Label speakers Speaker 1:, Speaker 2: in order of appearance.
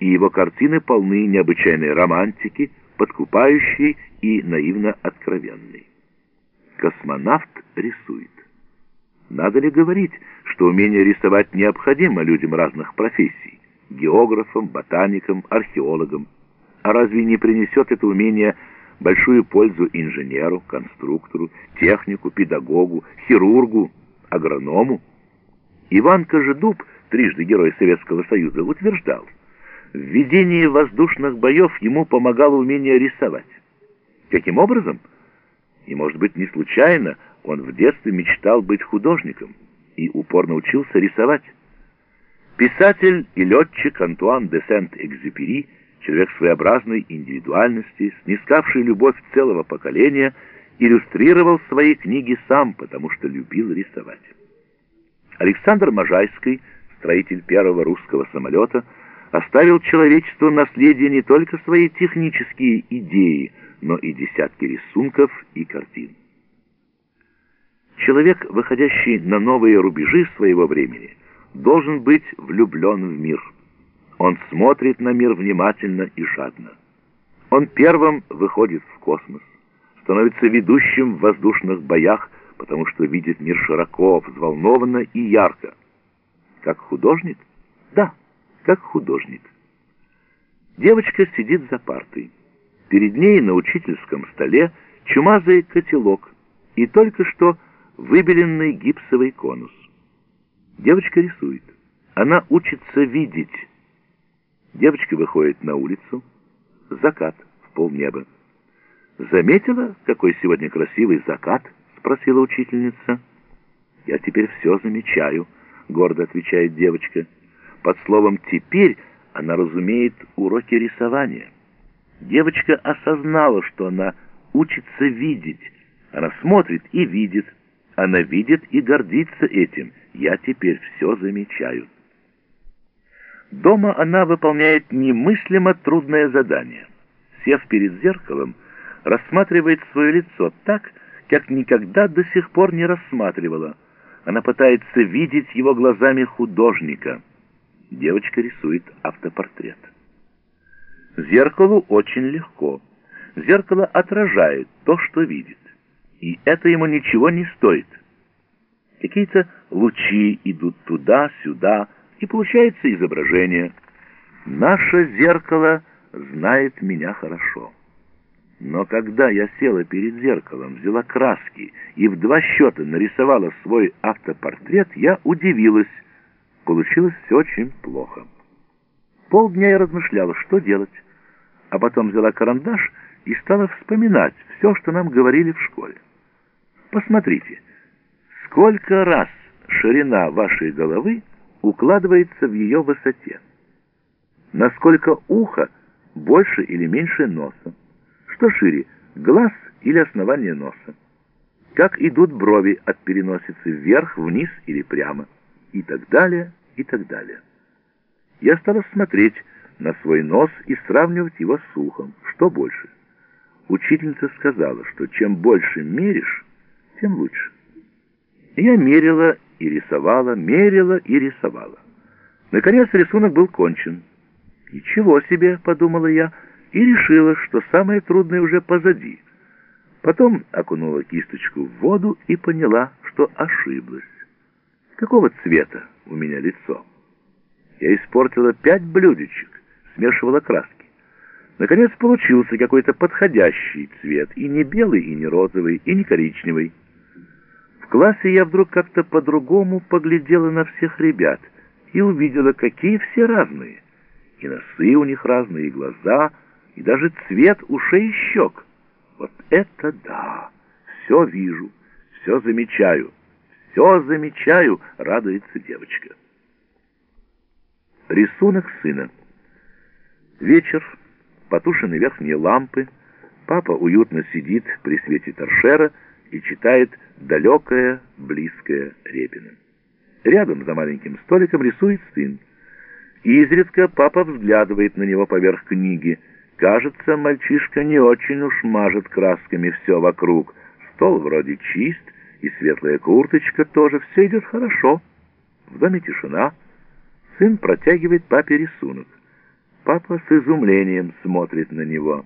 Speaker 1: и его картины полны необычайной романтики, подкупающей и наивно откровенной. Космонавт рисует. Надо ли говорить, что умение рисовать необходимо людям разных профессий, географам, ботаникам, археологам? А разве не принесет это умение большую пользу инженеру, конструктору, технику, педагогу, хирургу, агроному? Иван Кожедуб, трижды Герой Советского Союза, утверждал, в ведении воздушных боев ему помогало умение рисовать. Каким образом? И, может быть, не случайно он в детстве мечтал быть художником и упорно учился рисовать. Писатель и летчик Антуан де Сент-Экзюпери, человек своеобразной индивидуальности, снискавший любовь целого поколения, иллюстрировал свои книги сам, потому что любил рисовать. Александр Можайский, строитель первого русского самолета, оставил человечеству наследие не только свои технические идеи, но и десятки рисунков и картин. Человек, выходящий на новые рубежи своего времени, должен быть влюблен в мир. Он смотрит на мир внимательно и жадно. Он первым выходит в космос, становится ведущим в воздушных боях, потому что видит мир широко, взволнованно и ярко. Как художник? Да, как художник. Девочка сидит за партой. Перед ней на учительском столе чумазый котелок и только что выбеленный гипсовый конус. Девочка рисует. Она учится видеть. Девочка выходит на улицу. Закат в полнеба. «Заметила, какой сегодня красивый закат?» — спросила учительница. «Я теперь все замечаю», — гордо отвечает девочка. Под словом «теперь» она разумеет уроки рисования. Девочка осознала, что она учится видеть. Она смотрит и видит. Она видит и гордится этим. Я теперь все замечаю. Дома она выполняет немыслимо трудное задание. Сев перед зеркалом, рассматривает свое лицо так, как никогда до сих пор не рассматривала. Она пытается видеть его глазами художника. Девочка рисует автопортрет. Зеркалу очень легко. Зеркало отражает то, что видит. И это ему ничего не стоит. Какие-то лучи идут туда-сюда, и получается изображение. Наше зеркало знает меня хорошо. Но когда я села перед зеркалом, взяла краски и в два счета нарисовала свой автопортрет, я удивилась. Получилось все очень плохо. Полдня я размышляла, что делать а потом взяла карандаш и стала вспоминать все, что нам говорили в школе. Посмотрите, сколько раз ширина вашей головы укладывается в ее высоте. Насколько ухо больше или меньше носа. Что шире, глаз или основание носа. Как идут брови от переносицы вверх, вниз или прямо. И так далее, и так далее. Я стала смотреть, на свой нос и сравнивать его с ухом. Что больше? Учительница сказала, что чем больше меришь, тем лучше. Я мерила и рисовала, мерила и рисовала. Наконец рисунок был кончен. «Ничего себе!» — подумала я, и решила, что самое трудное уже позади. Потом окунула кисточку в воду и поняла, что ошиблась. Какого цвета у меня лицо? Я испортила пять блюдечек смешивала краски. Наконец получился какой-то подходящий цвет, и не белый, и не розовый, и не коричневый. В классе я вдруг как-то по-другому поглядела на всех ребят и увидела, какие все разные. И носы у них разные, и глаза, и даже цвет ушей и щек. Вот это да! Все вижу, все замечаю, все замечаю, радуется девочка. Рисунок сына. Вечер, потушены верхние лампы, папа уютно сидит при свете торшера и читает далекое, близкое Репино. Рядом за маленьким столиком рисует сын. И изредка папа взглядывает на него поверх книги. Кажется, мальчишка не очень уж мажет красками все вокруг. Стол вроде чист, и светлая курточка тоже. Все идет хорошо. В доме тишина. Сын протягивает папе рисунок. Папа с изумлением смотрит на него.